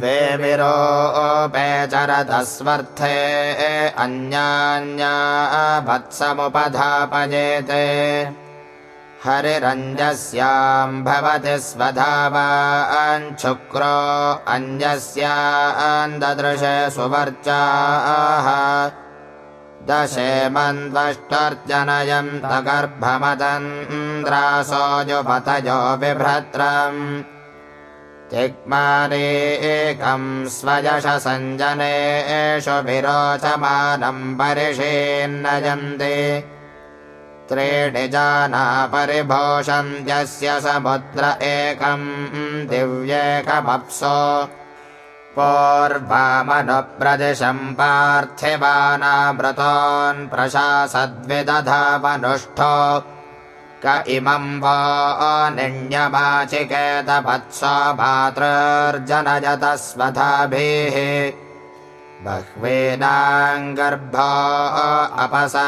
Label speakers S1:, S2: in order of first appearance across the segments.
S1: द्वे विरोपेचरदस्वर्थे अन्यान्या भत्समुपधापजेते हरिरञ्जस्याम् भवति स्वधावाञ्छुक्रो अन्यस्यान्ददृशे सुवर्चाः दशेमन्वष्टर्जनयन्तगर्भमदन्द्रासोऽजुपतयो बिभ्रत्रम्। तिग्माने एकम् स्वयशसञ्जनेषु विरोचमानम् परिषेन्नयन्ति त्रीणि जाना परिभोषन्त्यस्य समुद्र एकम् दिव्येकमप्सो। पूर्वामनुप्रदिशम् पार्थिवानामृतान् प्रशासद्विदधामनुष्ठो क इमम् वा निण्यमाचिकेतवत्सा स्वधाभिः बह्वीनाङ्गर्भो अपसामुपस्थान्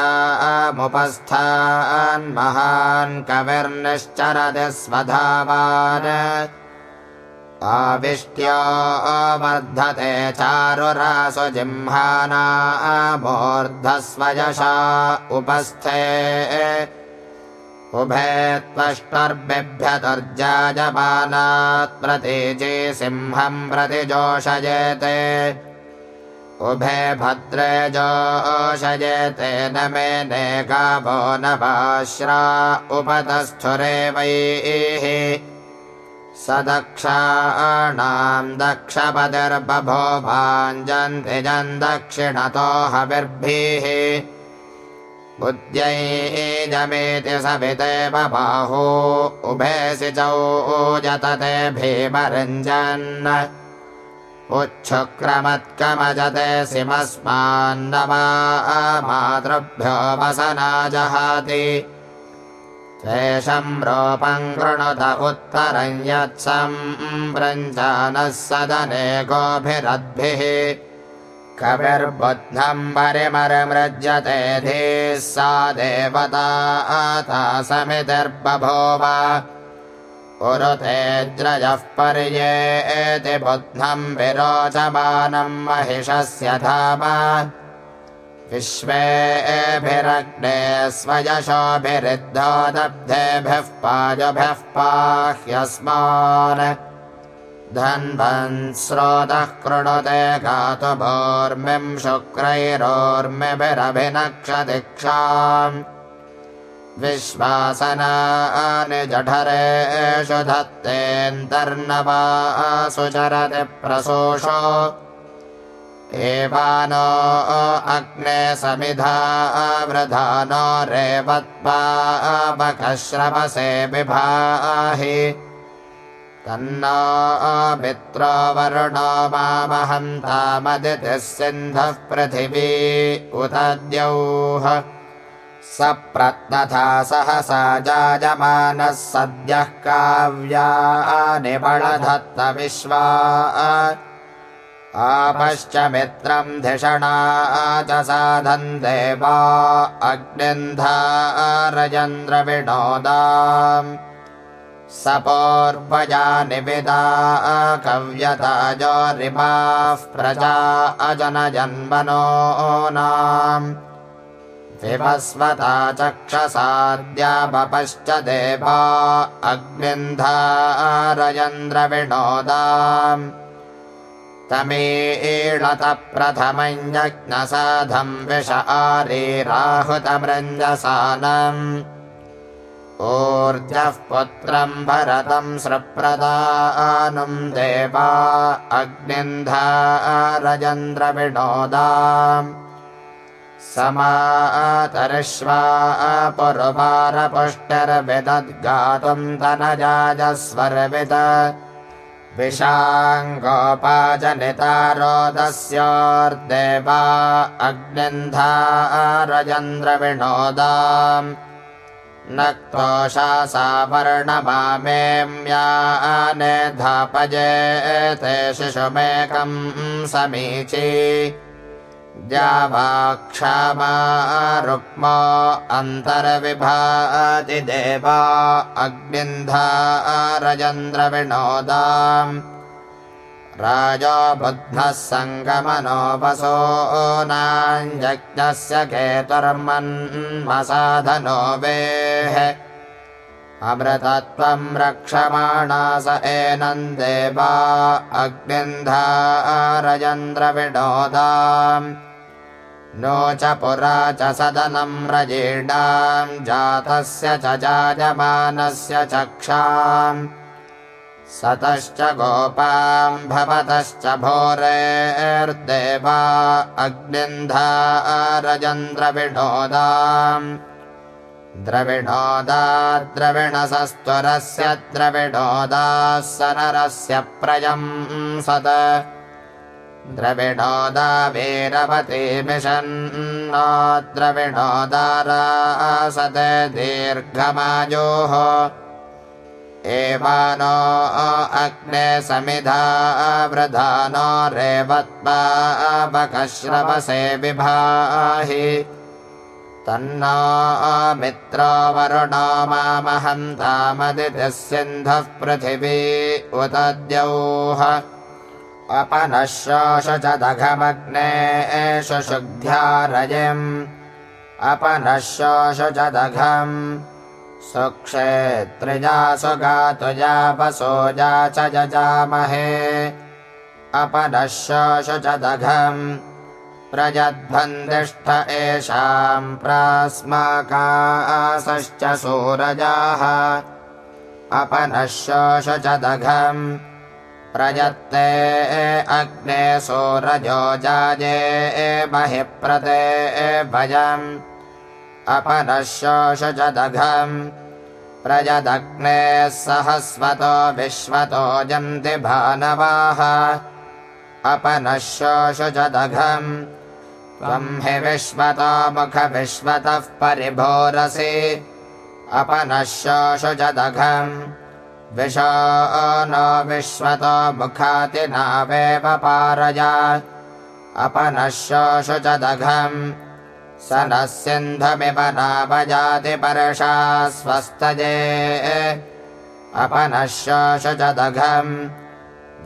S1: महान् कविर्निश्चरति स्वधावान्। आविष्ट्या वर्धते चारुरासु जिह्मानामूर्धस्वयशा उपस्थे उभे त्वष्टर्बिभ्यतुर्जायमानात् प्रतीचे सिंहम् प्रतिजोषयेते। उभे भद्रे जोषयेते न मे नेकाभो न पाश्रा उपतस्थुरे वैः स दक्षाणाम् दक्षपतिर्बभो भाञ्जन्ति जन् दक्षिणतो हविर्भिः बुद्ध्यैजमेति सविते बबाहो। उभे सिचौ जतते भीमरञ्जन्। उच्छुक्रमत्कमजते सिमस्मान्नमा मातृभ्यो वसना जहाति। तेषम् रूपम् कृणुत उत्तरम् यत्सम् व्रञ्जानः सदने गोभिरद्भिः कविर्बुद्धम् परिमरमृज्यते धीः सा देवता आता समितिर्बभूव। उरुतेज्रजः पर्येति बुद्धम् विरोचमानम् महिषस्य धाम। विश्वेभिरग्ने स्वयशोभिरुद्धोदब्धेभिः पायुभिः पाह्यस्मान् धन्वन् स्रोतः कृणुते गातुभोर्मिम् शुक्रैरोर्मिभिरभिनक्षदिक्षाम्। विश्वासनानि जठरेषु धत्तेऽन्तर्नवासु चरति प्रसूषो। एवानो अग्ने समिधा वृधानो रेवत्पापकश्रवसे बिभाहि तन्नो मित्रो वरुणो मामहन्तामदितिः सिन्धः पृथिवी उत द्यौः। स प्रत्नथा सहसा जायमानः सद्यः काव्यानि बलधत्तविश्वा आपश्च मित्रम् धिषणा च साधन् देवा अग्निन्धारजन्द्रविनोदाम् स पूर्वजा निविदा कव्यता जोरिमाः प्रजा अजनजन्मनो नाम्। विभस्वता चक्षसाद्यापश्च देवा अग्निन्धारयन्द्रविनोदाम् तमीळत प्रथमञ्जज्ञसाधम् विष आरीराहुतमृञ्जसानम् ऊर्जः पुत्रम् भरतम् सृप्रदानुम् देवा अग्निन्धारजन्द्रविनोदाम् समातर्श्वा पुरुपारपुष्टिर्विदद्गातुम् तनजाजस्वर्विद। विशाङ्गोपाजनितारोदस्योर्देवा अग्निन्धारजन्द्रविनोदाम् न क्रोशासावर्णमामेम्याने धापजे ते शिशुमेकम् समीची। द्यावाक्षमा रुक्मा अन्तर्विभाति देवा अग्निन्धा रजन्द्रविणोदाम् राजा बुद्धः सङ्गमनोपसो नाञ्जज्ञस्य केतुर्मन्मसाधनो वेः अमृतत्वं रक्षमाणा स एनन्देवा अग्निन्धा रजन्द्रविणोदाम् नो च पुरा च सदनं रजीर्णां जातस्य च जायमानस्य चक्षाम् सतश्च गोपां भवतश्च भोरेर्देवा अग्निन्धा रजन्द्रविणोदाम् द्रविणोदा द्रविणसस्त्वरस्य द्रविणोदाः स नरस्य प्रजं सद द्रविणोदा वीरवती मिषन्नो द्रविणोदारा सद दीर्घमायोः एवानो अग्ने समिधा वृधानो रेवत्पावकश्रवसे विभाहि। तन्नो मित्रो वरुणो मामहन्तामदितिः सिन्धः पृथिवी उत द्यौः अपनश्रोष च दघमग्ने एष शुद्ध्यारयम् अपनश्रोष च दघम् सुक्षेत्रिजा सुगातुजा वसोजा च जजामहे। अपनश्रोष च दघम्। प्रजध्वन्दिष्ठ एषाम् प्रास्माकासश्च सूरजाः। अपनश्रोष च दघम्। प्रजत्ते अग्ने सूरजो जाजे महिप्रते भजम् अपनश्योष च दघम् प्रजदग्ने सहस्वतो विश्वतो जन्ति भानवाः। अपनश्योष च दघम् त्वं हि विश्वतो मुख विश्वतः परिभोरसि। अपनश्योष च दघम् विशो न विश्वतो मुखाति नावेव पारया। अपनश्योषु च दघम् स नः सिन्धमिव नावजाति परशा स्वस्तजे। अपनश्योषु च दघम्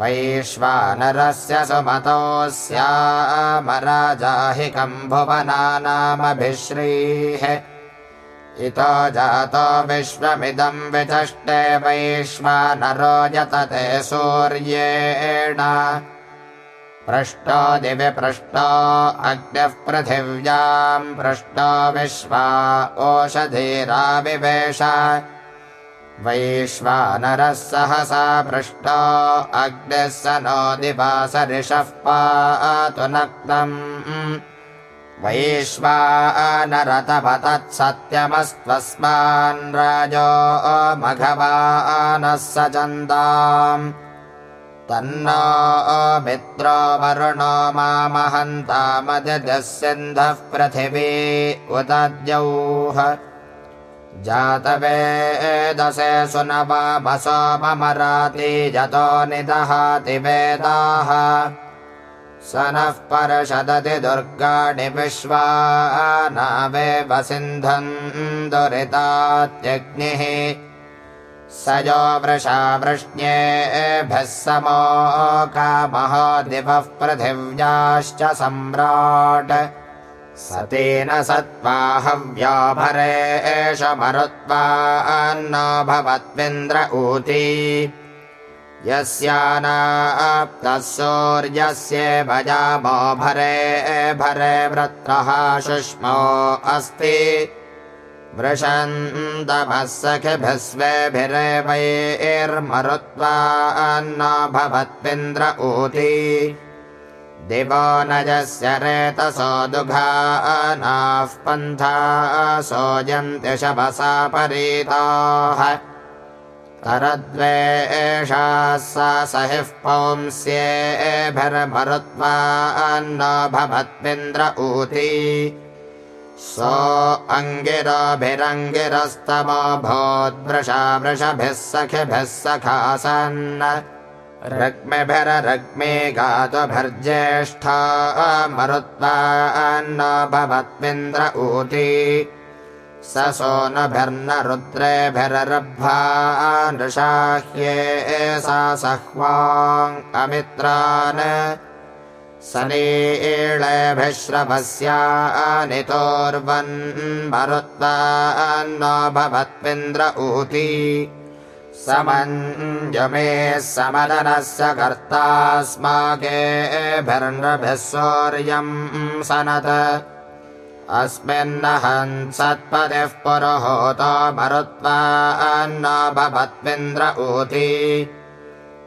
S1: वैश्वानरस्य सुमतोऽस्यामराजाहिकम् भुवनानामभिश्रीः इतो जातो विश्वमिदं विचष्टे वैश्वानरो यतते सूर्येण पृष्टो दिवि पृष्टो अग्निः पृथिव्यां पृष्टो विश्वा ओषधीराविवेश वैश्वानरः सहसा पृष्टो अग्निः स नो दिवासरिषः पातु नक्तम्। वैश्वानरतपतत्सत्यमस्त्वस्मान् राजो स चन्दाम् तन्नो मित्रो वरुणो मामहन्तामदिदः सिन्धः पृथिवी उत द्यौः जातवेदसे सुनवामसोममराति यतो निदहाति वेदाः। स नः परषदति दुर्गाणि विश्वा नावेव सिन्धन् दुरितात्यग्निः स यो वृषा वृष्ण्येभ्यः समोकामः दिवः पृथिव्याश्च सम्राट्। स तेन सत्त्वा हव्याभरे एष मरुत्वान्न भवत्विन्द्र ऊती। यस्यानाप्तः सूर्यस्य भरे भरे वृत्रः शुष्मो अस्ति वृषन्तमः सखिभिः स्वेभिरेवैर्मरुत्वान्न भवत्विन्द्र ऊती। दिवो नजस्य रेतसो दुघानाः पन्था सोऽयन्ति शवसा परीताः। करद्वे एषा सा सहिः पुंस्येभिर्मरुत्वान्न भवत्विन्द्र ऊती सो अङ्गिराभिरङ्गिरस्तमो भोद्वृषा वृषभिः सखिभिः सखासन्। रग्मिभिरग्मे गातुभिर्ज्येष्ठा मरुत्वान्न भवत्विन्द्र ऊती। स सोनभिर्न रुद्रेभिरर्भा नृशाह्ये सा सह्वाङ् अमित्रान् सनीळेभिश्रवस्यानितोर्वन् मरुत्वान्न भवत्विन्द्र ऊती। समञ्जमे समदनस्य कर्तास्माकेभिर्नृभिः सौर्यम् सनत। अस्मिन्न हंसत्पतिः पुरुहोतो मरुत्वा न भवत्विन्द्र ऊती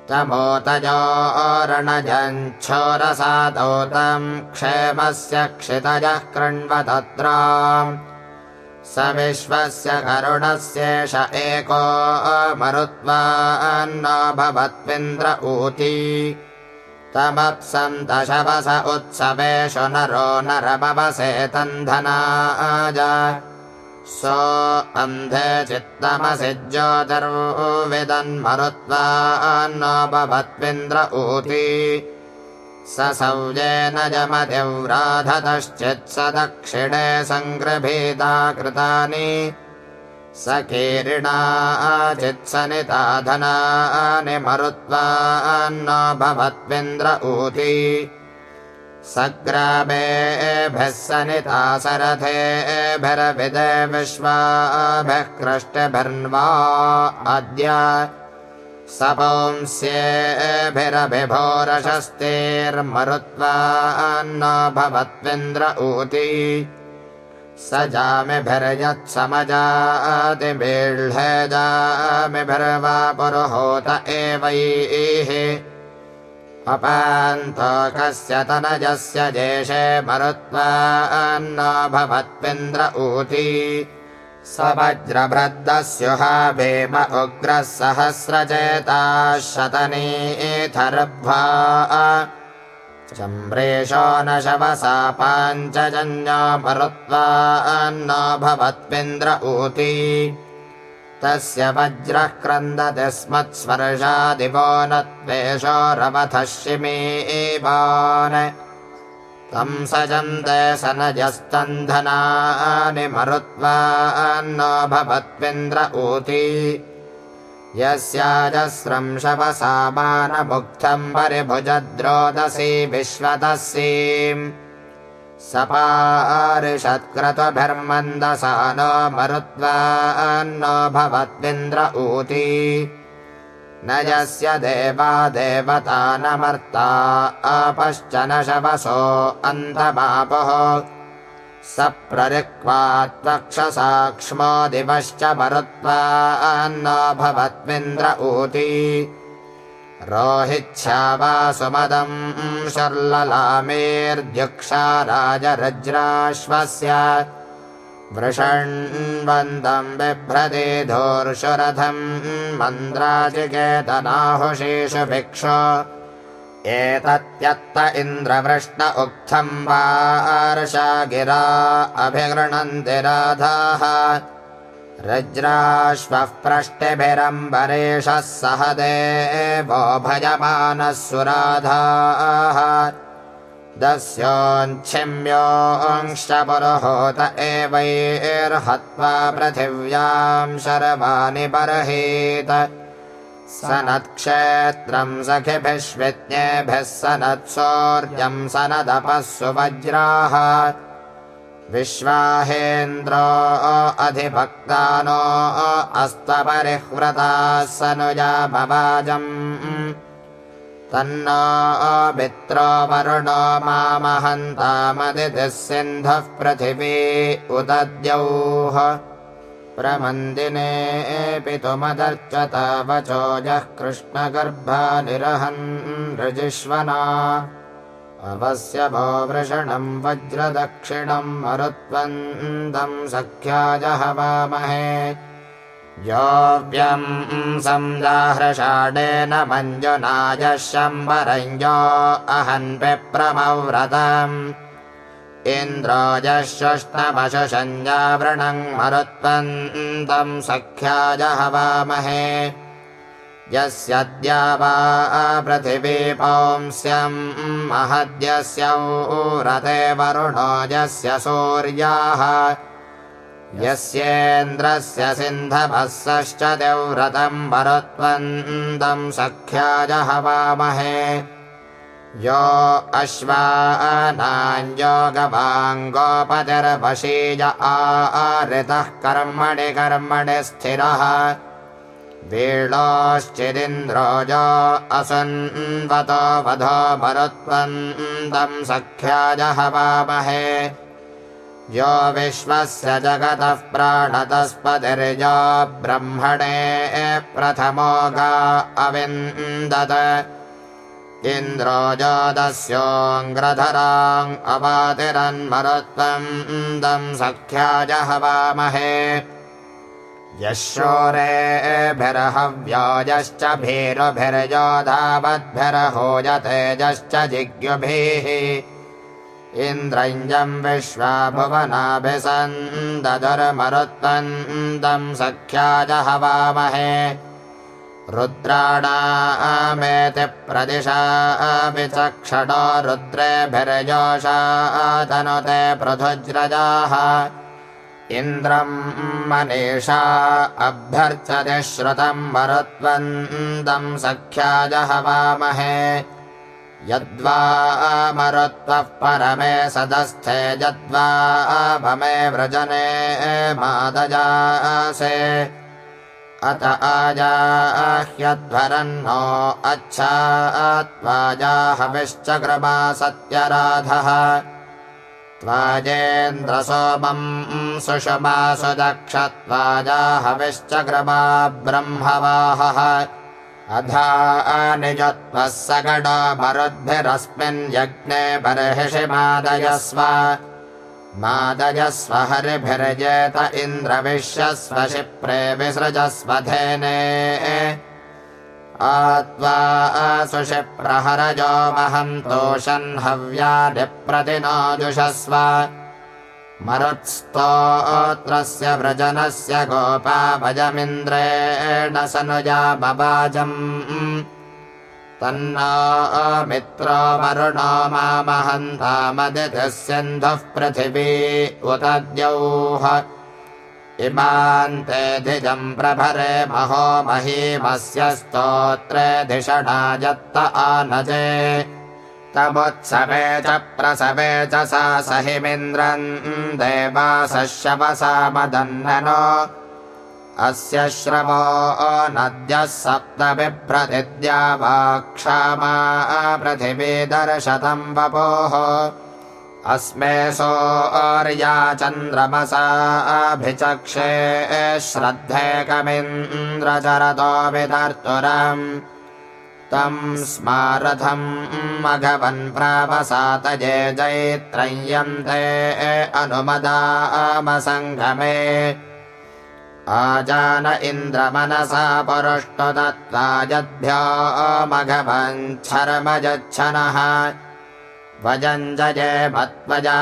S1: तमोतजोरणजञ्छोरसादौ तम् क्षेमस्य क्षितजः कृण्वतत्र स विश्वस्य करुणस्येष एको मरुत्वा न भवत्विन्द्र ऊती। तमप्सन्तशवस उत्सवेषु नरो नरभवसे तन्धनाज सो अन्धे चित्तमसि ज्योतिर्विदन्मरुत्वा न भवत्विन्द्र ऊती। स सौजेन जमतिव्राधतश्चित्स दक्षिणे सङ्गृभीता कृतानि। स कीरिणाचित्सनिता धनानि मरुत्वा न भवत्विन्द्र ऊती सग्रामेभिः सनिता कृष्टभिर्वा अद्य सपुंस्येभिरभिभोरशस्तेर्मरुत्वा न भवत्विन्द्र ऊती। स जामिभिर्यत्समजातिमीळ्हजामिभिर्वा पुरुहोत एवैः अपान्तकस्य तनजस्य जेषे मरुत्वा न भवत्विन्द्र ऊती स वज्रभृद्दस्युहा भीम उग्रः सहस्रचेताः शतनीथर्भा चम्रेशो न शवसा पाञ्चजन्यो मरुत्वा न भवत्विन्द्र ऊती तस्य वज्रः क्रन्दति स्मत्स्पर्शादिवो न त्वेषो रवथः शिमीवान् तं सजन्ते स नजस्तन्धनानि मरुत्वा न भवत्विन्द्र ऊती। यस्याजस्रं शवसामानमुग्धं परिभुजद्रोदसी विश्वतसीम् सपारिषत्क्रतुभिर्मन्दसा न मरुत्वा न भवत्विन्द्र ऊती न यस्य देवा देवता न मर्ता आपश्च न शवसो अन्धमापः स प्ररिक्वा त्वक्षसाक्ष्मो दिवश्च मरुत्वा न भवत्विन्द्र ऊती रोहिच्छा वा सुमदम् शर्ललामेर्द्युक्षा राजरज्राश्वस्य वृषण्वन्दम् बिभ्रदे धोर्षुरथम् मन्द्राजिकेतनाहुषेषु भिक्ष। एतत्यत्त इन्द्रवृष्ण उक्थम् वार्षा गिरा अभिगृह्णन्ति राधाः रज्राश्वः प्रष्टिभिरम्बरेशः सह देवो भजमानः सुराधाः। दस्योच्छिम्योऽंश्च पुरुहोत एवैर्हत्वा पृथिव्यां शर्वाणि बर्हीत। स नत्क्षेत्रं सखिभिष्विज्ञेभिः स नत्सौर्यं स नदपः सुवज्राः विश्वाहेन्द्रो अधिभक्तानो अस्त्वपरिह्वृताः स नुजा भवाजम्। तन्नो मित्रो वरुणो मामहन्तामदितिः सिन्धः पृथिवी उदद्यौः। प्रमन्दिने पितुमदर्चता वचोजः कृष्णगर्भानिरहन् ऋजिष्वना भो वृषणम् वज्रदक्षिणम् मरुत्वन्दम् सख्याय हवामहे योऽव्यम् संजाहृषाडेन मञ्जुनाय शम्बरञ्जो अहन् विप्रमव्रतम्। इन्द्रोजश्वष्टमशुषञ्जावृणम् मरुत्वन्दम् सख्याय हवामहे यस्यद्या वा पृथिवी पौंस्यम् महद्यस्य रते वरुणो यस्य सूर्याः। यस्येन्द्रस्य सिन्धभस्सश्च देव्रतम् वरुत्वन्दम् सख्याय हवामहे यो अश्वानाञ्जो गवाङ्गोपतिर्वशीज आरितः कर्मणि कर्मणि स्थिरः वीळोश्चिदिन्द्रोजो असन्वतो वधो मरुत्वन्दम् सख्याय हवामहे। यो विश्वस्य जगतः प्राणतस्पतिर्यो ब्रह्मणे प्रथमो गा अविन्दत। इन्द्रो जोदस्योऽङ्ग्रधराम् अपातिरन्मरुत्वम् दम् सख्याय हवामहे यः शोरेभिर्हव्याजश्च भीरुभिर्योधावद्भिर्होजतेजश्च जिज्ञुभिः। इन्द्रञ्जम् विश्वा भुवनाभिसन्दधुर्मरुत्वन्दम् सख्याय हवामहे। रुद्राणामेति प्रदिशापि चक्षणो रुद्रेभिर्योषा तनुते पृथुज्रजाः इन्द्रम् मनीषा अभ्यर्चति श्रुतम् मरुत्वन्दम् सख्याय हवामहे यद्वा मरुत्वः परमे सदस्थे यद्वा भमे व्रजने मादजासे। अत आजाह्यध्वरन्नो अच्छा त्वाजाहविश्चग्रमा सत्यराधः त्वाजेन्द्रसोमम् सुषमासु दक्षत्वाजाहविश्चग्रमा ब्रह्मवाहः अधा निजत्वः सगणो मरुद्भिरस्मिन् यज्ञे बर्हिषि मादयस्व मादयस्व हरिभिर्जेत इन्द्रविश्यस्व शिप्रे विसृजस्व धेने आत्वा सुषिप्रहरजो महन्तोषन् हव्यादिप्रतिनोजुषस्व। मरुत्स्तोत्रस्य व्रजनस्य गोपाभजमिन्द्रेण सनुजा बबाजम्। तन्नो मित्रो वरुणो मामहन्तामदितिः सिन्धुः पृथिवी उत द्यौः इमान्ते धिजम् प्रभरे महो महीमस्य स्तोत्रे धिषणा यत्त आनजे। तमुत्सवे च प्रसवे च सा सहिमिन्द्रम् देवासश्यवसा मदन्ननो अस्य श्रवो नद्यः सप्त बिभ्रदिद्या वा क्षामा पृथिवी दर्शतम् वपोः अस्मे सोऽर्या चन्द्रमसाभिचक्षे श्रद्धेकमिन्द्रचरतो विदर्तुरम्। तम् स्मारथम् मघवन् प्रावसातये जैत्रय्यन्ते अनुमदामसङ्गमे। आजान इन्द्रमनसा पुरुष्टु दत्त्वा यद्भ्यो मघवञ्छर्मजच्छनः वजञ्जये मत्वजा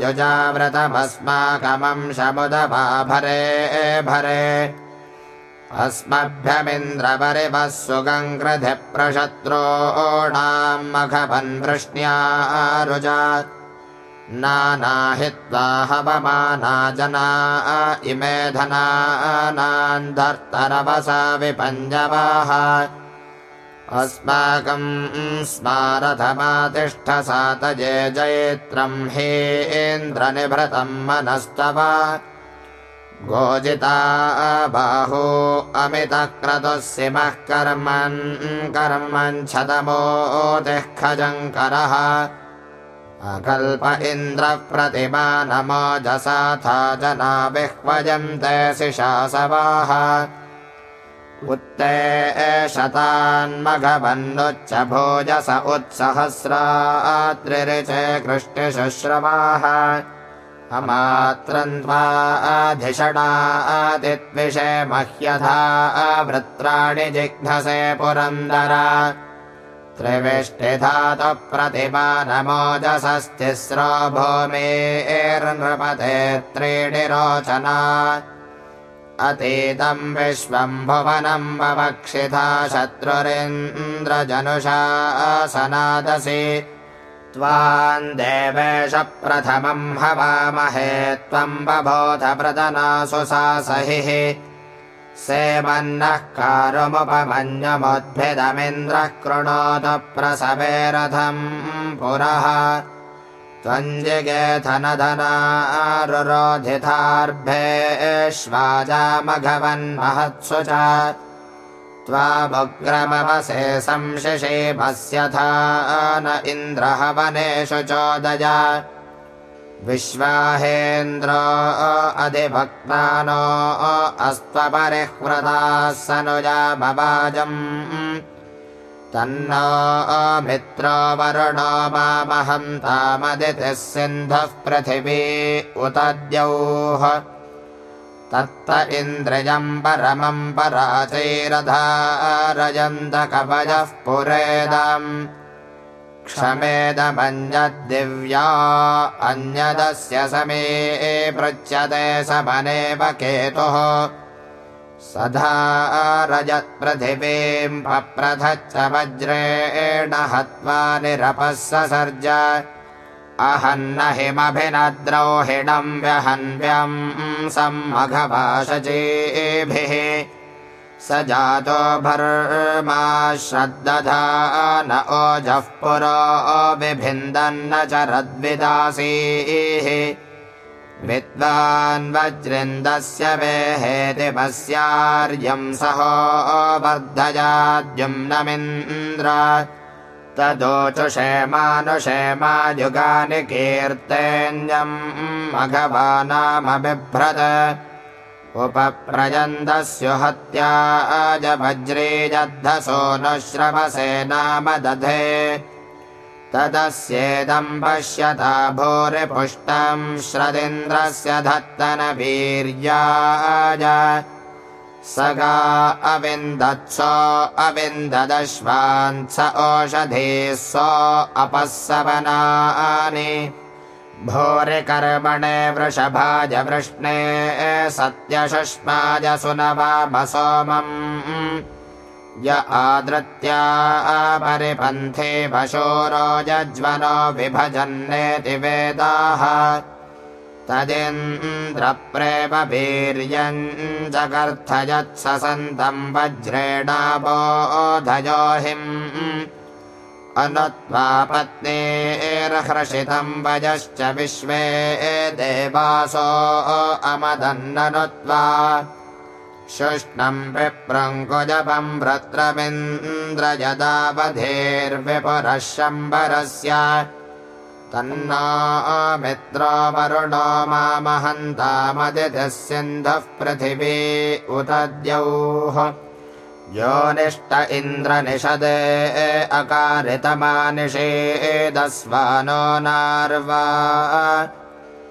S1: जुजाव्रतमस्माकमंशमुदभा भरे। भरे अस्मभ्यमिन्द्रपरिवः सुगङ्कृधिप्रशत्रूणाम् मघवन् वृष्ण्या रुजा नानाहित्वा हवमाना जना इमे धनानान्धर्तरवसा विपञ्जवाः अस्माकम् स्मारथमातिष्ठसातजे जयित्रम् हेन्द्रनिभृतम् मनस्तव। गोजिता बाहो अमितः क्रतुः कर्मन् कर्मन् छदमोतिः खजङ्करः अकल्प इन्द्रः प्रतिमा नमोजसाथा जना विह्वजन्ते शिशासवाः उत्ते शतान्मघवन्नुच्च भोजस उत्सहस्रात्रिरिचे कृष्टिशुश्रवाः। अमात्रन्त्वाधिषणादित्विषे मह्यथा वृत्राणि जिघ्नसे पुरन्दर। त्रिविष्टिधातु प्रतिमा नमोजसस्तिस्रो भूमेर्नृपते त्रीणि रोचना अतीतं विश्वं भुवनं ववक्षिथा शत्रुरिन्द्रजनुषा सनादसि त्वान् देवेश प्रथमं हवामहे त्वं बबोध प्रदनासु सा सहिः सेवन्नः कारुमुपमन्यमुद्भिदमिन्द्रः कृणोत प्रसवे रथम् पुरः त्वञ्जिगेथनधनारुरोधितार्भेष्वाजामघवन्महत्सु च त्वामुग्रमवसे संशिषेभस्यथा न इन्द्रहवनेषु चोदय। विश्वाहेन्द्रो अधिभक्तानो अस्त्वपरिह्वृताः सनुजामवाजम् तन्नो मित्रो वरुणो मामहन्तामदितिः सिन्धुः पृथिवी उत द्यौः तत्त इन्द्रियम् परमम् पराचैरधारयन्तकवयः पुरेदम्। क्षमेदमन्यद्दिव्या अन्यदस्य समे पृच्छते समनेव केतुः सधा रजत्पृथिवीम् पप्रथच्च वज्रेण हत्वा निरपः ससर्ज अहन्न हिमभिनद्रौहिणम् व्यहन्व्यम् सम्मघभाषचेभिः स जातो भर्मा श्रद्दधा न ओजः पुरो बिभिन्दन्न च रद्विदासीः विद्वान् वज्रिन्दस्य वेहेतिपस्यार्यम् सहो वर्धयाद्युम्नमिन्द्र तदोचुषे मानुषेमायुगानि कीर्तेऽन्यम् मघवानामबिभ्रत उपप्रयन्दस्यु हत्याजभज्रीजद्धसो न श्रवसे नाम दधे तदस्येदम् पश्यता भूरिपुष्टम् श्रदिन्द्रस्य धत्तनवीर्याय स गा अविन्दत्सो अविन्ददश्वान् स ओषधीः सो अपःसवनानि। भूरिकर्मणे वृषभाज वृष्णे सत्यशुष्माज सुनवामसोमम् य आदृत्या परिपन्थे पशोरो जज्वनो विभजन्नेति वेदाः। तदिन्द्रप्रेम वीर्यम् जगर्थयत्सन्तम् वज्रेणाबोधयोहिम्। अनुत्वा पत्नीर्हृषितम् वजश्च विश्वे देवासो अमदन्ननुत्वा शुष्णम् विप्रङ्कुजपम् व्रत्रमिन्द्रयदावधेर्विपुरः शम्बरस्य तन्नो मित्रो वरुणो मामहन्तामदितिः सिन्धुः पृथिवी उत द्यौः योनिष्ट इन्द्रनिषदे अकारितमानिषेदस्वानो नार्वा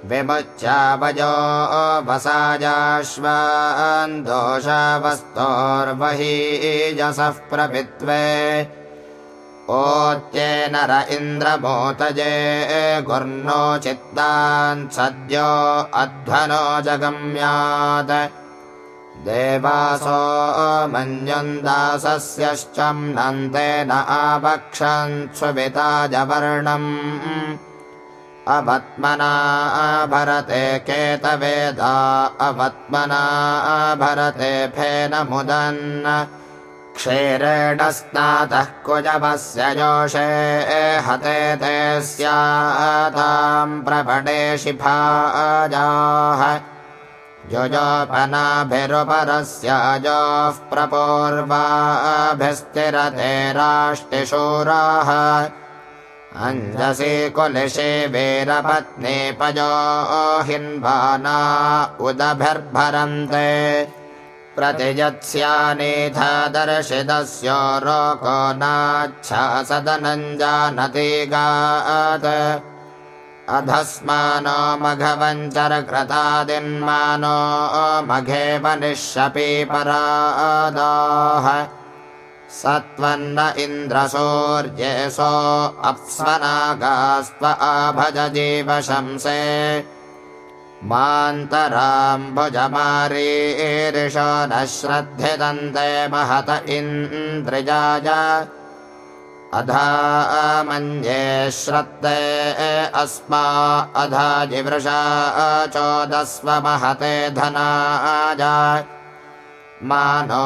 S1: विमुच्यावयो वसाजाश्वान् दोषावस्तोर्बहीजसः प्रपित्वे ओत्येन र इन्द्रमोतजे गुर्नो चित्तान् सद्यो अध्वनो जगम्यात्। देवासो मन्यन्दासस्यश्चम् नन्देन आवक्षन् सुविताजवर्णम् अवत्मना भरते केतवेदा अवत्मना भरते फेनमुदन् क्षेरेण स्नातः कुजवस्य जोषे हते ते स्याताम् प्रपटे शिफाजाः युजोपनाभिरुपरस्य जोः प्रपूर्वाभिस्तिरते राष्टिशूराः अञ्जसि कुलिशे वीरपत्नीपयो हिन्वाना उदभिर्भरन्ते। प्रतिजत्स्यानीथदर्शितस्य रोको नाच्छासदनञ्जानति गात्। अधस्मानो मघवञ्चरकृतादिन्मानो मघे वनिष्यपि परादाः सत्त्वन्न इन्द्रसूर्येसो अप्स्वनागास्त्व आभज जीवशंसे मान्तराम्भुजमारीरिषो न श्रद्धिदन्ते महत इन्द्रिजाय। अधा मन्ये श्रद्धे अस्मा अधा जिवृषा चोदस्व महते धनाय मानो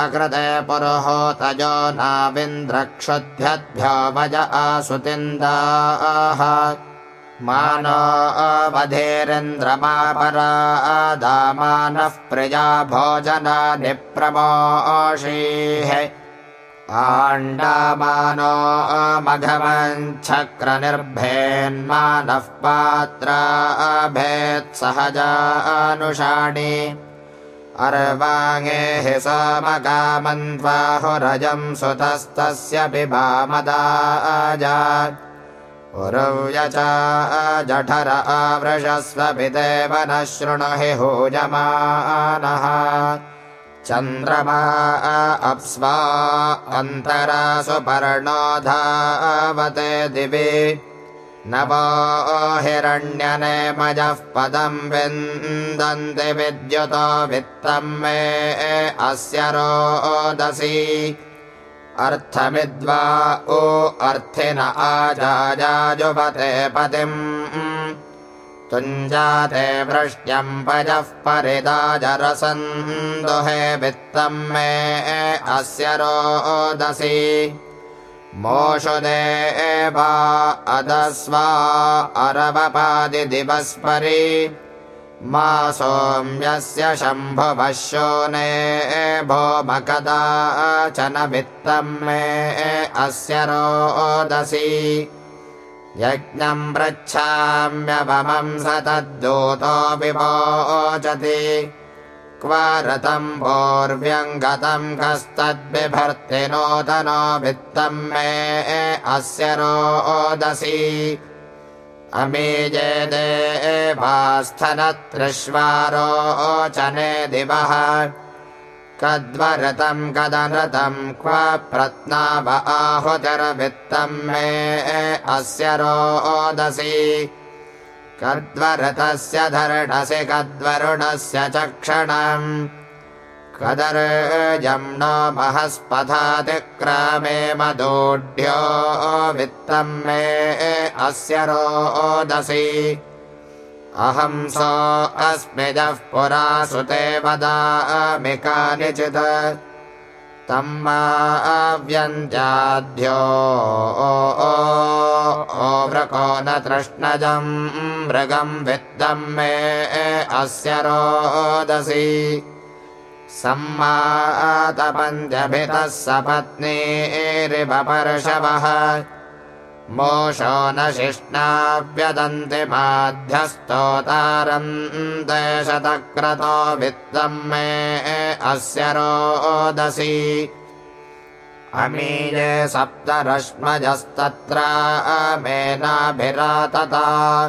S1: अकृते पुरुहोतजो नाविन्द्रक्षुध्यद्भ्यो भज आसुतिन्दाः। मानो अवधेरेन्द्रमापरादामानः प्रिया भोजनानि प्रमोषीः आण्डामानो अमघवञ्छक्रनिर्भेन्मानः पात्राभेत्सहजानुषाणि अर्वाङ्गे हि समकामन्त्वाहुरजम् सुतस्तस्य पिबामदाजा उरव्यच जठर आवृषस्वपिदेव न शृणु हि हूयमानः चन्द्रमा अप्स्वा अन्तरा सुपर्णो धावते दिवि नवो हिरण्यने मजः पदम् विन्दन्ति विद्युतो वित्तम् मे अस्य रोदसी। अर्थमिद्वा ओ अर्थिन आजाजुपते पतिम् तुञ्जाते वृष्ट्यम् पजः परिदाजरसन्दुहे वित्तम् मे अस्य रोदसी मोषु देवा अदस्वा अरवपादिदिवस्परि। मा सोम्यस्य शम्भुवश्यो ने भोमकदा च न वित्तम् मे अस्य रोदसी। यज्ञम् पृच्छाम्यवमम् स तद्दूतो विवोचति क्व रतम् पूर्व्यङ्गतम् कस्तद्बिभर्ति नूतनो वित्तम् मे अस्य रोदसी। अमीजे देवास्थनत्रिष्वारोचने दिवः। कद्वरतम् कदनृतम् क्व प्रत्नाव आहुतिर्वित्तम् मे अस्य रोदसी कद्वरतस्य धर्णसि कद्वरुणस्य चक्षणम् कदर्जम् न महस्पथातिक्रामे मदोढ्यो वित्तम् मे अस्य रोदसी। अहं सो अस्मिदः पुरा सुते वदामि कानिचित् तम् माव्यन्त्याध्यो वृको न तृष्णजम् मृगम् वित्तम् मे अस्य रोदसी। सम्मातपन्त्यभितः सपत्नीरिवपर्षवः मोषो न शिष्णाव्यदन्ति माध्यस्तोतारम् देशतक्रतो वित्तम् मे अस्य रोदसी। अमीये सप्तरश्मजस्तत्र मेनाभिरातता।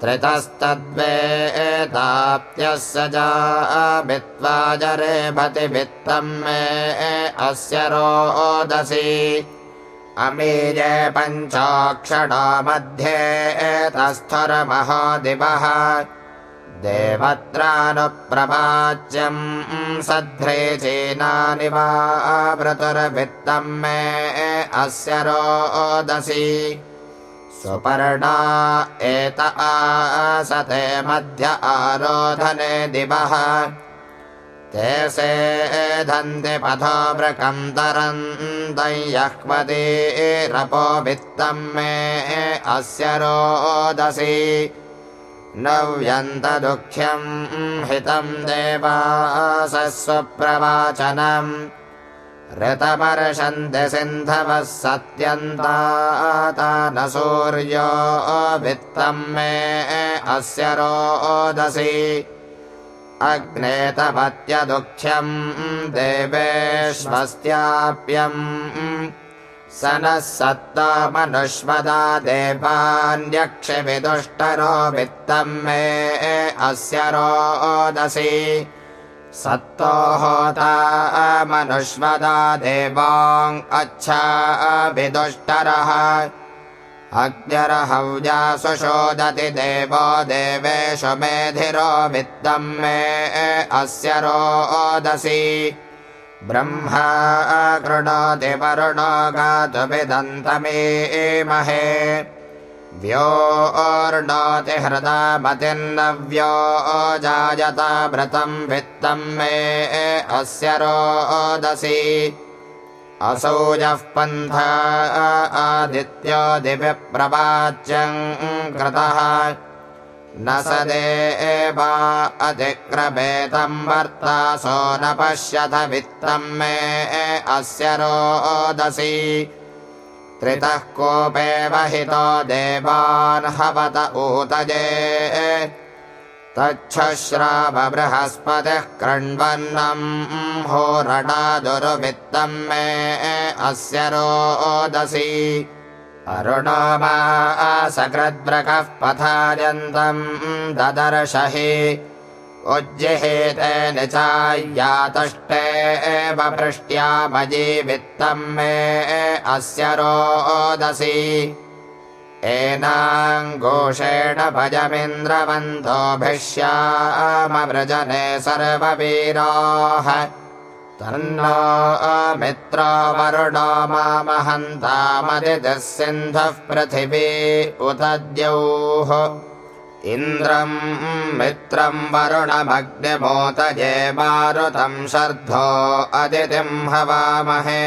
S1: त्रितस्तद्वेताप्त्यस्य जामित्वा जरे भति वित्तम् मे अस्य रोदसी अमीजे पञ्चाक्षणा मध्ये एतस्थुरमहोदिवः देवत्रानुप्रवाच्यम् सध्रे चीनानि वा वृतुर्वित्तम् मे अस्य रोदसी। सुपर्णा एत आसते मध्य आरोधने दिवः ते सेधन्ति पथो वृकम् तरन्तयह्वतीरपो वित्तम् मे अस्य रोदसी। नव्यन्तदुःख्यम् हितम् देवासस्वप्रवाचनम् ऋतमर्षन्ति सिन्धवः सत्यन्ताता न सूर्यो वित्तम् मे अस्य रोदसी अग्नेतपत्यदुःख्यम् देवेष्वस्त्याप्यम् स नः सत्तामनुष्वदा देवान्यक्षिविदुष्टरो वित्तम् मे अस्य रोदसी। सत्तो होता मनुष्वदा देवाङ् अच्छा विदुष्टरः अग्निरहव्यासु शोदति देवो देवेषु मेधिरो वित्तम् मे अस्य रोदसी। ब्रह्मा कृणोति वरुणो गातुमिदन्तमीमहे व्योर्णोति हृदा मतिर्नव्यो जायतामृतम् वित्तम् मे अस्य रोदसी असौजः पन्थ आदित्यो दिव्यप्रवाच्यम् कृतः। न स देवा अधिक्रमेतम् वर्तासो न पश्यथ वित्तम् मे अस्य रोदसी। त्रितः कोपे वहितो देवान् हवत ऊतजे तच्छ्राव बृहस्पतिः कृण्वन्नम् होरणादुर्वित्तम् मे अस्य रोदसी। अरुणो मा सकृद्व्रकः पथायन्तम् ददर्श हि उज्जिहेते निचाय्यातष्टे एव पृष्ट्यामजीवित्तम् मे अस्य रोदसी एनाङ्गोषेण भजमिन्द्रवन्तोभिष्यामवृजने सर्ववीराः। तन्नो मित्रो वरुणो मामहन्तामदितः सिन्धः पृथिवी उत द्यौः इन्द्रम् मित्रम् वरुणमग्निमोतजे मारुतम् शर्धो अदितिम् हवामहे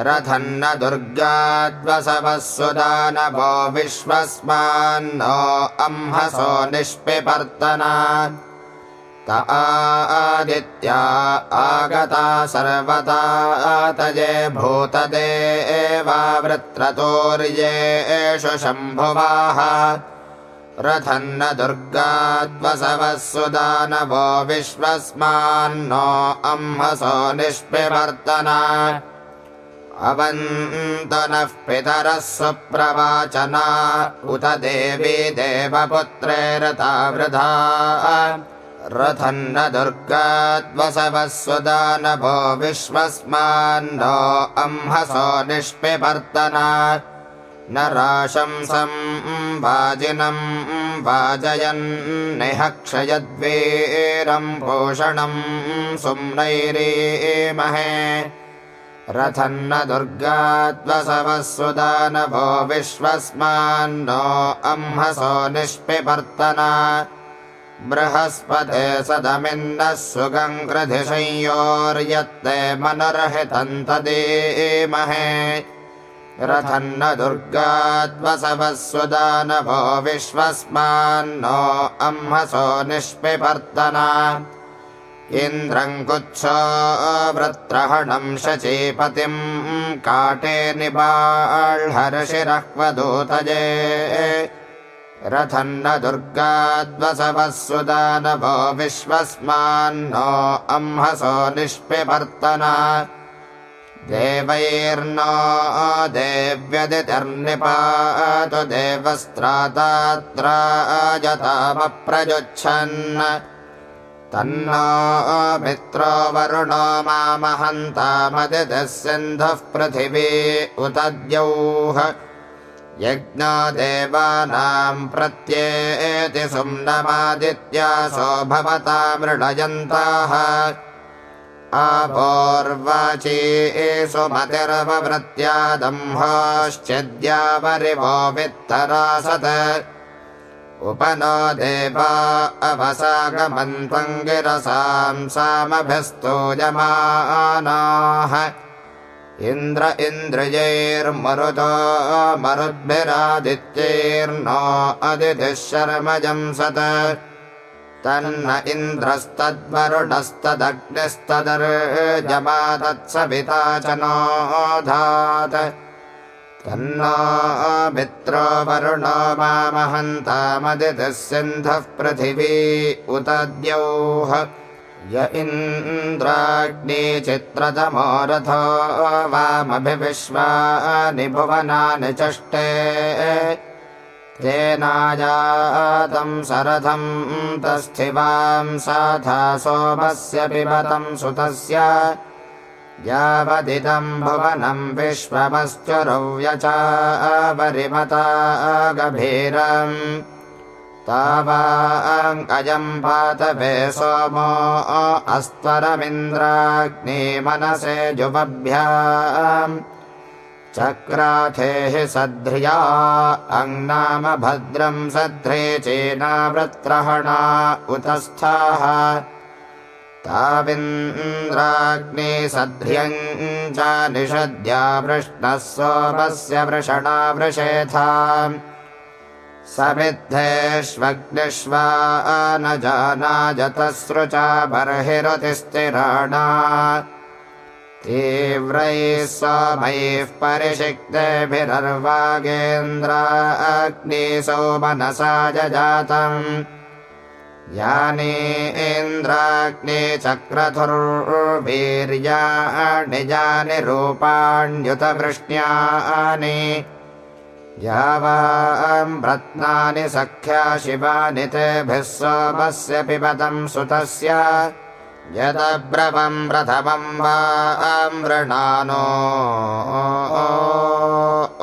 S1: रथन्न दुर्गाद्वसवः सुदानवो विश्वस्मान्नो अह्मसो निष्पिपर्तना त आदित्या आगता सर्वता तजे भूतदे एवावृत्रतोर्ये एषु शम्भुवाः। रथन्न दुर्गाद्वसवः सुदानवो विश्वस्मान्नो अह्मसो निष्पिवर्तना अवन्त नः पितरः सुप्रवाचना। उत देवी देवपुत्रे रथा वृथा। रथन्न दुर्गाद्वसवः स्वदानभो विश्वस्मान्नो अह्मसो निष्पिवर्तना न राशंसम् वाजिनम् वाजयन्निह क्षयद्वीरम् भूषणम् सुम्नैरीमहे रथन्न सुदानभो विश्वस्मान्नो अह्मसो निष्पिवर्तना बृहस्पते सदमिन्नः सुगम् कृधिशंयोर्यत्ते मनर्हितम् तदेमहे रथन्न दुर्गाद्वसवः सुदानभो विश्वस्मान्नो अह्मसो निष्पिवर्तना इन्द्रम् कुत्सो वृत्रहणम् शचीपतिम् काटे निबाह्हर्षिरह्वदूतजे रथन्न दुर्गाद्वसवः सुदानभो विश्वस्मान्नो अह्मसो निष्पिवर्तना देवैर्नो देव्यदितिर्निपातु देवस्त्रातात्राजतामप्रजुच्छन् तन्नो मित्रो वरुणो मामहन्तामदितः सिन्धुः पृथिवी उत यज्ञो देवानाम् प्रत्येति सुम्नमादित्यासो भवता मृडयन्ताः आपोर्वाची सुमतिरववृत्यादम्होश्चिद्यावरिवो वित्तरासत् उपनो देवा अवसागमन्त्वम् गिरसाम् सामभिस्तूयमानाः इन्द्र इन्द्रियैर्मरुतो मरुद्भिरादित्यैर्नो अदितिः शर्मजं सत्। तन्न इन्द्रस्तद्वरुणस्तदग्निस्तदर्जमा च नोधात् तन्नो मित्रो वरुणो मामहन्तामदितः सिन्धः पृथिवी उत द्यौः य इन्द्राग्नि चित्रतमो रथो वामभिविश्वानि भुवनानि चष्टे तेनाजातम् सरथम् तस्थिवाम् साथा सोमस्य पिबतम् सुतस्य यावदिदम् भुवनम् विश्वमश्चुरव्यचापरिमता गभीरम् तावाङ्गजम् पातवे सोमो अस्त्वरमिन्द्राग्नि मनसे जुबभ्या चक्राथेः सध्र्या अङ्नाम भद्रम् सध्रे चेनावृत्रहणा उतस्थाः ताविन्द्राग्ने सध्र्यम् च निषद्या वृष्णः सोमस्य वृषणा वृषेथा। समिद्धेष्वग्निष्वा न जानाजतसृचा बर्हिरतिस्तिराणा तीव्रैः सोमैः परिषिक्तेभिरर्वागेन्द्राग्नि सोमनसा जजातम् यानि इन्द्राग्नि चक्रधुर्वीर्याणि जानि रूपाण्युतवृष्ट्यानि यावाम्रत्नानि सख्या शिवानि तेभिः सोमस्य पिबतम् सुतस्य यदब्रवम् प्रथमम् वा अमृणानो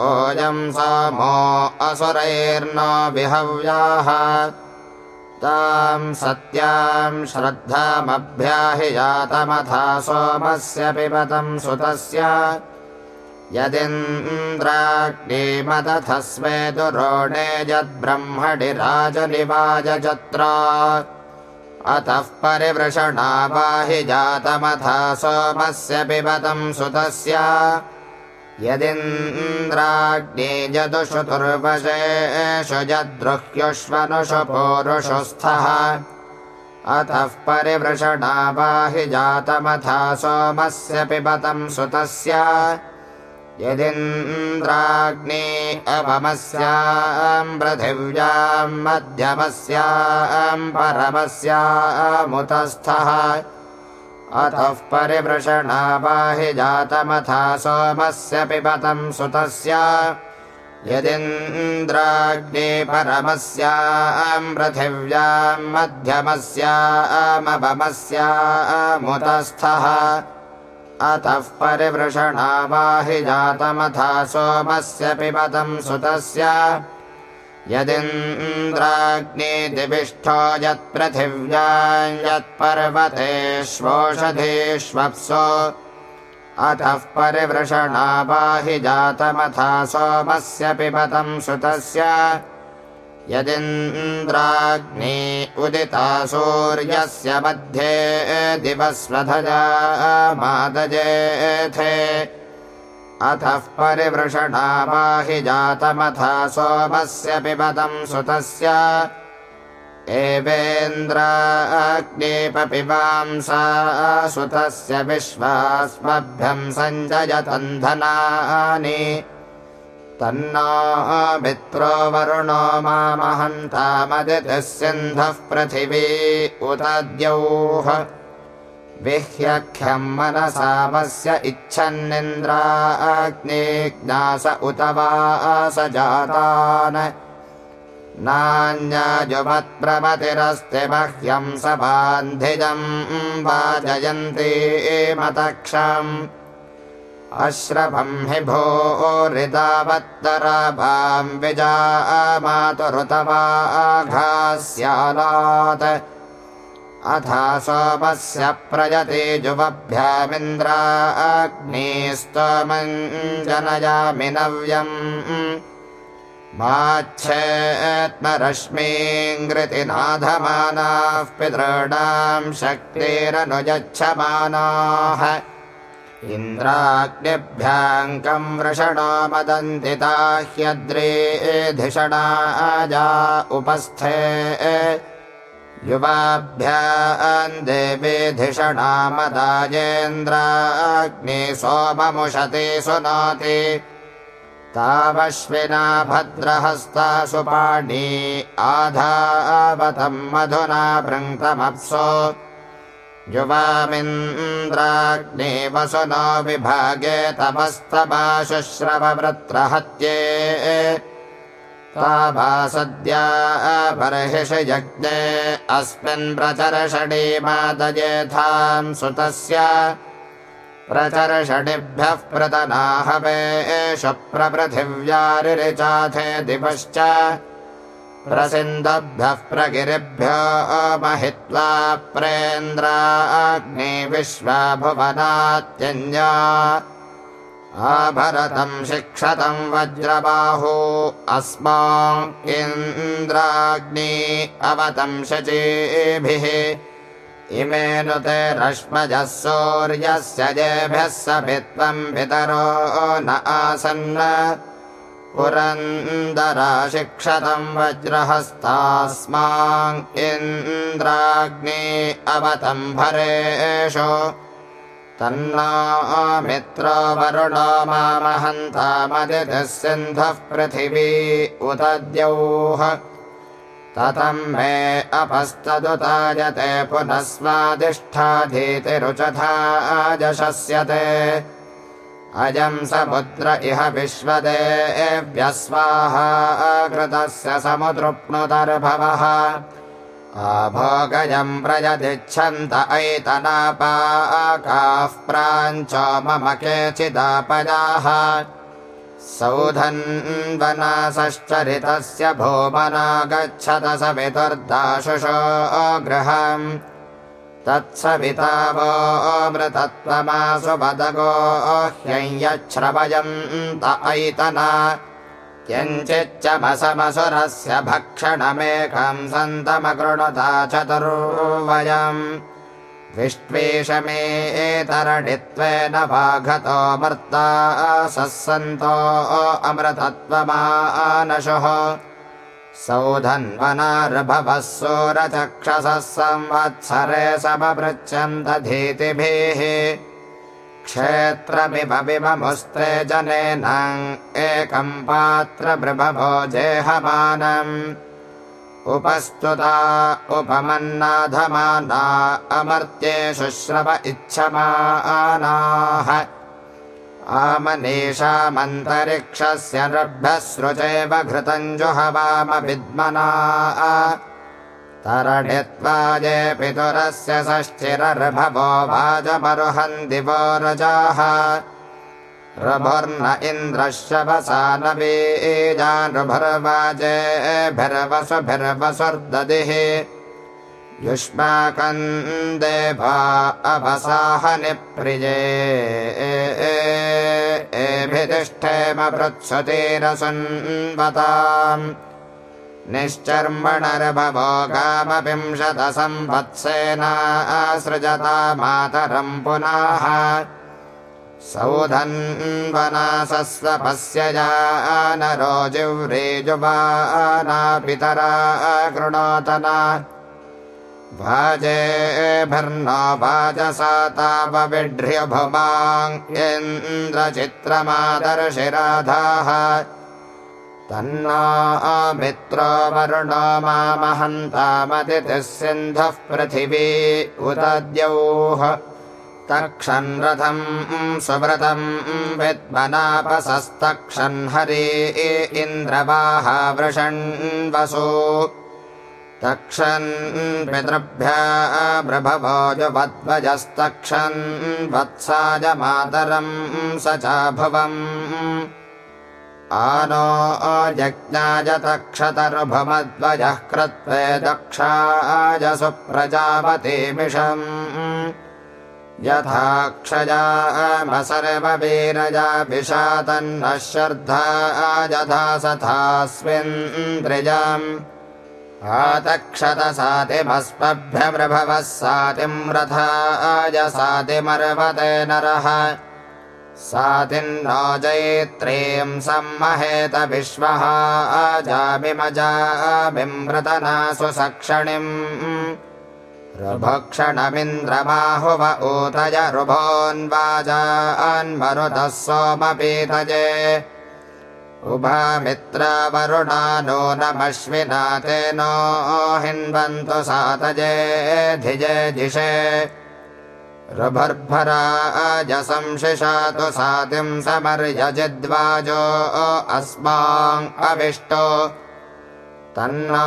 S1: ओजम् सोमो असुरैर्नो विहव्याः सत्याम् श्रद्धामभ्याहि जातमथा सोमस्य पिबतम् सुतस्य। यदिन्द्राग्निमदथस्वे दुरोणे यद्ब्रह्मणि राजनिवाजत्र अतः परिवृषणा पाहि जातमथा सोमस्य पिबतम् सुतस्य यदिन्द्राग्नि जदुषुतुर्वशेषु जद्रुह्युष्वनुषु पूरुषुस्थः अतः परिवृषणा पाहि जातमथा सोमस्य पिबतम् सुतस्य। यदिन्द्राग्नि अपमस्याम् पृथिव्याम् मध्यमस्याम् परमस्यामुतस्थः अतः परिवृषणा पाहि जातमथा सोमस्य पिबतम् सुतस्य। यदिन्द्राग्नि परमस्याम् पृथिव्याम् मध्यमस्यामपमस्यामुतस्थः अतः परिवृषणा पाहि जातमथा सोमस्य पिबतम् सुतस्य यदिन्द्राग्निदिविष्ठो यत्पृथिव्याम् यत्पर्वतेष्वोषधीष्वप्सो अतः परिवृषणा पाहि जातमथा सोमस्य पिबतम् सुतस्य। यदिन्द्राग्नि उदिता सूर्यस्य मध्ये दिवस्वधजा मादजेथे अतः परिवृषणा पाहि जातमथा सोमस्य पिबतम् सुतस्य। एवेन्द्राग्निपपिबांसा सुतस्य विश्वास्मभ्यम् सञ्जयतम् धनानि तन्नो मित्रो वरुणो मामहन्तामदितिः सिन्धः पृथिवी उतद्यौः विह्यख्यम् मनसामस्य इच्छन्निन्द्राग्निज्ञास उत वा स जातान्। नान्यजुमत्प्रमतिरस्ति मह्यम् स बान्धिजम् वाजयन्ती मतक्षम्। अश्रवम् हि भोरितावत्तराभाम् विजामातुरुतवाघास्यालात् अथा सोमस्य प्रयते जुवभ्यामिन्द्राग्निस्तमम् जनयामि नव्यम्। माच्छेत्मरश्मीङ्कृतिनाधमानाः पितॄणाम् शक्तिरनुजच्छमानाः इन्द्राग्निभ्याङ्कम् वृषणो मदन्तिता ह्यद्रेधिषणा जा उपस्थे युवाभ्याम् देवेधिषणा मदाजेन्द्राग्नि सोममुशति सुनाति। तावश्विना भद्रहस्ता सुपाणी आधावतम् मधुना भृङ्क्तमप्सो युवामिन्द्राग्ने वसुनो विभागे तपस्तमाशुश्रववृत्रहत्ये ताभा सद्या बर्हिष यज्ञे अस्मिन् प्रचरषणी मादयेथाम् सुतस्य। प्रचर्षडिभ्यः प्रतनाहवेश प्रपृथिव्यारिचाथे दिवश्च। प्रसिन्धभ्यः प्रगिरिभ्य महित्वा प्रेन्द्राग्नि विश्वा भुवनात्यन्या आभरतम् शिक्षतम् वज्रबाहु इन्द्राग्नि अवतम् शचीभिः। इमे नु ते रश्मजः सूर्यस्य जेभ्यः सभित्वम् पितरो न आसन् पुरन्दरा शिक्षतम् वज्रहस्तास्मान् इन्द्राग्नि अवतम् भरेषु तन्ना मित्रो वरुणो मामहन्तामदितिः सिन्धः पृथिवी उत द्यौः ततम् मे अपस्तदुतायते पुनः स्वादिष्ठाधीतिरुचथा जशस्यते अयम् समुद्र इह विश्वदेव्यस्वाहा कृतस्य समुद्रुप्नुतर्भवः आभोगजम् प्रयदिच्छन्त ऐतनापाकाः प्राञ्च मम केचिदापयाः सौधन्वनासश्चरितस्य भूमना गच्छत सवितुर्दाशुषो गृहम्। तत्सविता वोऽमृतत्वमासु वदगो ह्यञ्यच्छ्रवयन्त ऐतना यञ्चिच्चमसमसुरस्य भक्षणमेकम् सन्तमकृणुता चतुर्वयम्। विष्वेषमेतरणित्वेन वाघतो मर्ता सन्तो अमृतत्वमानशुः। सौधन्वनार्भवः सोरचक्षसः संवत्सरे समपृच्छन्तधीतिभिः क्षेत्रमिममुस्त्रे जनेन एकम् पात्रबृभभो जेहमानम्। उपस्तुता उपमन्नाधमाना अमर्त्ये शुश्रव इच्छमानाः। आमनीषामन्तरिक्षस्य नृभ्यसृचैव घृतम् जुहवामविद्मना तरणित्वाजे पितुरस्य षष्ठिरर्भवो वाजमरुहन्ति वो रजाः। रभुर्न इन्द्रश्रवसा न बीजानुभर्वाजेभिर्वसुभिर्वसुर्ददिः युष्माकम् देवा अवसाहनिप्रिये एभितिष्ठेमपृत्सुतीरसुन्वताम् निश्चर्मणर्भवो गामविंशतसंवत्सेनासृजता मातरम् पुनः। सौधन्वनासस्वपस्य जानरो जिव्रेजुबाना पितरा कृणोतना। भाजेभिर्नो भाजसा तावविढ्र्यभुमाङ्गिन्द्रचित्रमादर्शिराधाः तन्ना मित्रो वरुणो मामहन्तामदितिः सिन्धः पृथिवी उत द्यौः तक्षन्रथम् सुव्रतम् विद्मनापसस्तक्षन् हरि इन्द्रवाहा वृषण्वसु। तक्षन् पितृभ्या प्रभवोजवद्वजस्तक्षन् वत्साय मातरम् स चाभुवम् आनो तक्षतर्भुमद्वजः कृत्वे दक्षाय सुप्रजापतिमिषम् यथाक्षजामसर्ववीरजा विषातन्नः श्रद्धा यथा सथास्मिन्द्रिजाम् आतक्षतसातिमस्मभ्यमृभवः सातिम् रथाय सातिमर्वते नरः सातिन्नो जयित्रीम् सम्महेत विश्वः आजामिमजामिमृतनासु सक्षणिम् रुभक्षणमिन्द्रबाहुव ऊतय रुभोन्वाजान्मरुतः सोमपीतजे उभामित्रावरुणा नो नमश्विना ते नो हिन्वन्तु सातजे धिजे जिषे रुभर्भराजसंशिषातु सातिम् समर्यजिद्वाजो अस्माङ्गविष्टो तन्नो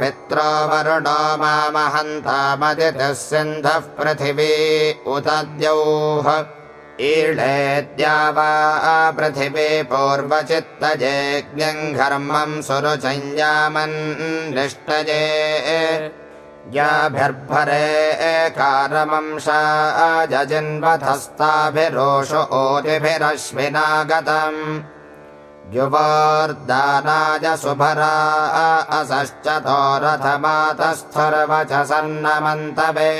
S1: मित्रो वरुणो मामहन्तामदितिः सिन्धः पृथिवी उत द्यौः ईळेद्या वा पृथिवी पूर्वचित्तजेज्ञम् घर्मम् सुरुचञ्जामन्निष्टजे याभिर्भरे एकारमंशा जजिन्वथस्ताभिरोष ओतिभिरश्विनागतम्। युवार्दानाय सुभरा असश्चतो रथमातस्थर्वचसन्नमन्तवे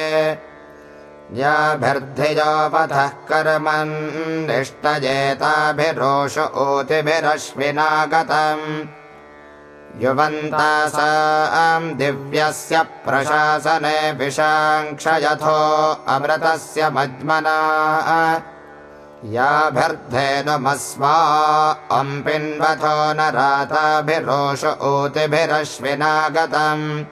S1: याभिर्धिजोपथः कर्मन्निष्टजेताभिरोष ऊतिभिरश्विनागतम् युवन्तासाम् दिव्यस्य प्रशासने विशाङ्क्षयथो अमृतस्य मज्मना। याभिर्धेनुमस्वा अम्पिन्वथो न राताभिरोष ऊतिभिरश्विनागतम्।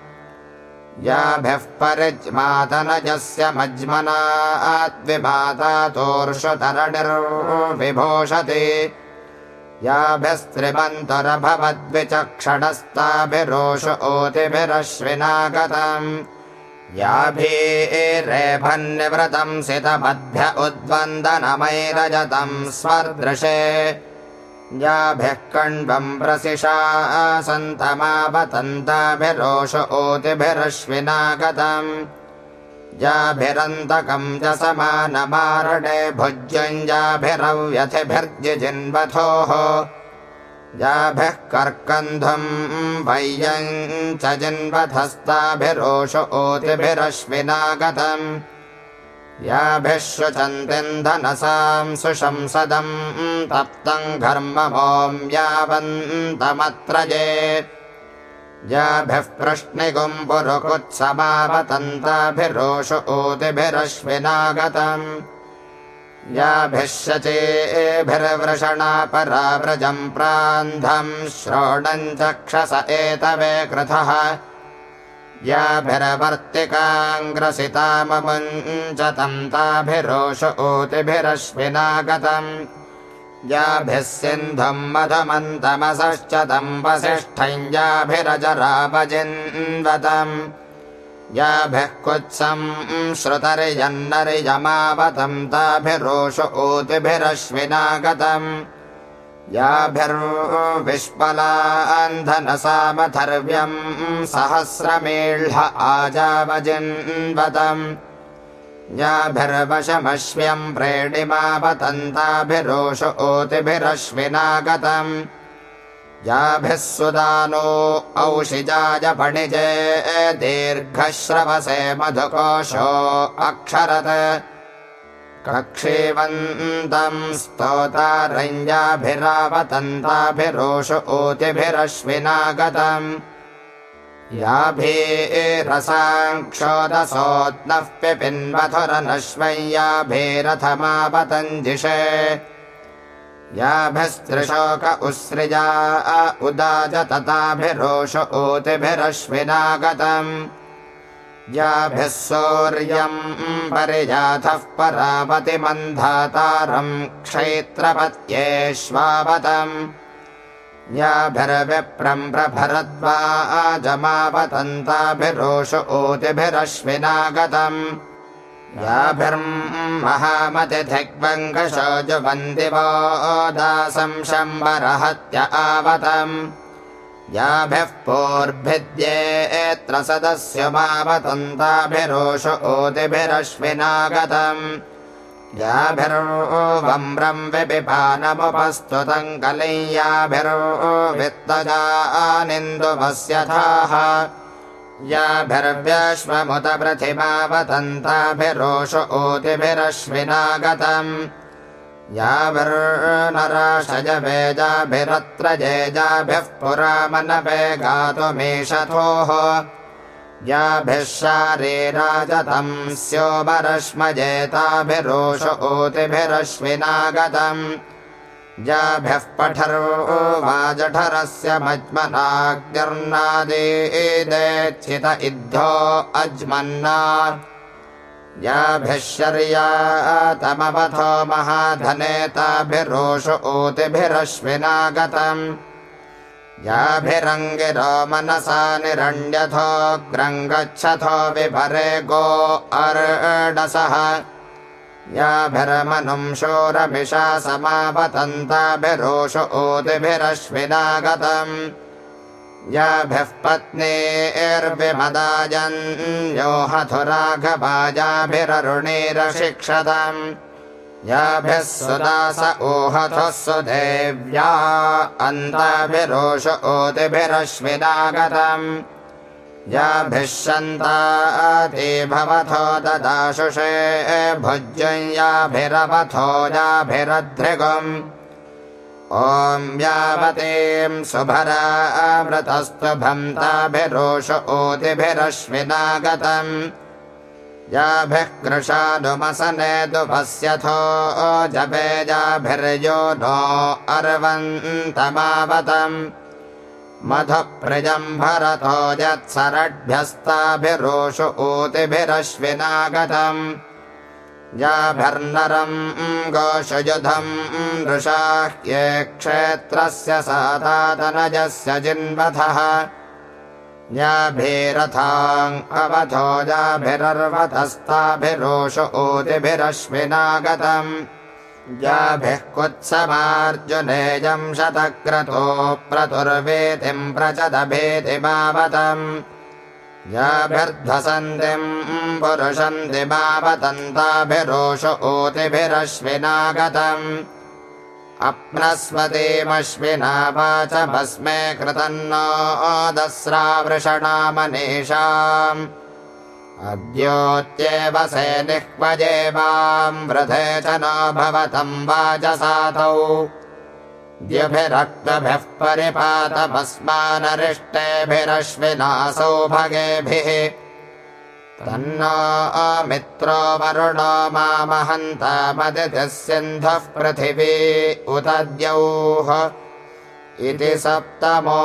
S1: याभिः परिज्मातनजस्य मज्मनाद्विमातातोर्षतरणिर्विभूषति याभिस्त्रिमन्तरभवद्विचक्षणस्ताभिरोष ओतिभिरश्विनागतम्। याभिरेभन्निवृतम् सितमद्भ्य उद्वन्दनमैरजतम् स्वर्दृशे याभिः कण्वम् प्रसिषा सन्तमावतन्ताभिरोष ओतिभिरश्विनागतम् याभिरन्तकम् च समानमारणे भुज्यञ्जाभिरव्यथिभिर्जिन्वथोः याभिः कर्कन्धम् वय्यम् च जिन्वथस्ताभिरोष ओतिभिरश्विनागतम्। याभिः शुचन्तिन्धनसाम् सुशंसदम् तप्तम् घर्ममोम् यावन्तमत्र ये याभिः प्रश्निगुम् पुरुकुत्समावतन्ताभिरोष ऊतिभिरश्विनागतम्। याभिः शचेभिर्वृषणापराव्रजम् प्रान्धम् श्रोणम् चक्षस एतवे कृतः याभिरवर्तिकाङ्ग्रसिताममुञ्चतम् ताभिरोष ऊतिभिरश्विनागतम् याभिः सिन्धुम् मधुमन्तमसश्च तम् वसिष्ठम् याभिरजरापजिन्वतम् याभिः कुत्सम् श्रुतरिजन्नरिजमावतम् ताभिरोष ऊतिभिरश्विनागतम्। याभिर्विष्पलान्धनसामथर्व्यम् सहस्रमेळ्ह आजावजिन्वतम् याभिर्वशमश्व्यम् प्रेणिमावतन्ताभिरोष ओतिभिरश्विनागतम्। याभिः सुदानो औषिजाय पणिजे दीर्घश्रवसे मधुकोशो अक्षरत्। कक्षेवन्तम् स्तोतारञ्जाभिरावतन्ताभिरोष ऊतिभिरश्विनागतम् याभिरसाङ्क्षोदसोत्नः पिन्वथुरनश्वय्याभिरथमावतञ्जिषे याभिस्त्रिशोक उस्सृजा उदाजतताभिरोष ऊतिभिरश्विनागतम्। याभिः सौर्यम् परिजातः परापतिमन्धातारम् क्षेत्रपत्येष्वावतम् याभिर्विप्रम् प्रभरद्वाजमावतन्ताभिरोष ऊतिभिरश्विनागतम्। याभिर्महामतिधिग्वङ्गशोजुवन्दिवो दासम् शम्बरहत्य आवतम्। याभिः पोर्भिद्येऽत्र सदस्यमावतन्ताभिरोष ऊतिभिरश्विनागतम् याभिर्वम्रम् विपिपानमुपस्तुतम् कलय्याभिर्वित्तजानिन्दुमस्यथाः याभिर्व्यश्वमुत पृथिमावतन्ताभिरोष ऊतिभिरश्विनागतम्। याभिर्नराशज वेजाभिरत्र जेजाभिः पुरामनवे गातुमीशथोः याभिः शारीराजतम् स्योमरश्मजेताभिरोष ऊतिभिरश्विनागतम्। याभिः पठरो वाजठरस्य मज्मनाग्निर्नादीदेच्छित इद्धो अज्मन्ना। याभिः शर्यातमवथो महाधनेताभिरोष ऊतिभिरश्विनागतम् याभिरङ्गिरो मनसा निरण्यथोऽग्रम् गच्छथो विभरे गो अर्डसः याभिर्मनुं शोरभिषा समापतन्ताभिरोष ऊतिभिरश्विनागतम्। याभिः पत्नीर्विमदाजन्यो हथुराघभाजाभिररुणीरशिक्षतम् याभिः सुदास ऊहथः सुदेव्या अन्ताभिरोष ऊतिभिरश्विनागतम् याभिः सन्ताति भवथो ददाशुषे भुज्यं याभिरवथो याभिरध्रिगुम् ॐ यावतीं सुभरामृतस्तुभन्ताभिरोष ऊतिभिरश्विनागतम् याभिः कृशानुमसने दुभस्यथो जपेजाभिर्यो नो अर्वन्तमावतम् मधुप्रिजम्भरतो यत्सरड्भ्यस्ताभिरोष ऊतिभिरश्विनागतम् याभिर्नरम् गोषयुधम् नृशाह्ये क्षेत्रस्य सातातनजस्य जिन्वथः याभिरथाङ्कवथो याभिरर्वतस्ताभिरोष ऊतिभिरश्विनागतम्। याभिः कुत्समार्जुनेयम् शतक्रतो प्रतुर्वेतिम् प्रचदभेतिमावतम्। याभिर्ध्वसन्तिम् पुरुषन्तिमावतन्ताभिरोष ऊतिभिरश्विनागतम् अप्नस्वतीमश्विना वाचमस्मे कृतन्नो दस्रावृषणामनीषाम्। अद्योत्येव सेनिह्वजेवामृधे च न भवतम् वाचसातौ द्युभिरक्तभिः परिपातभस्मानरिष्टेभिरश्विनासौ भगेभिः तन्नो मित्रो वरुणो मामहन्तमदितिः सिन्धुः पृथिवी उत द्यौः इति सप्तमोऽध्यायः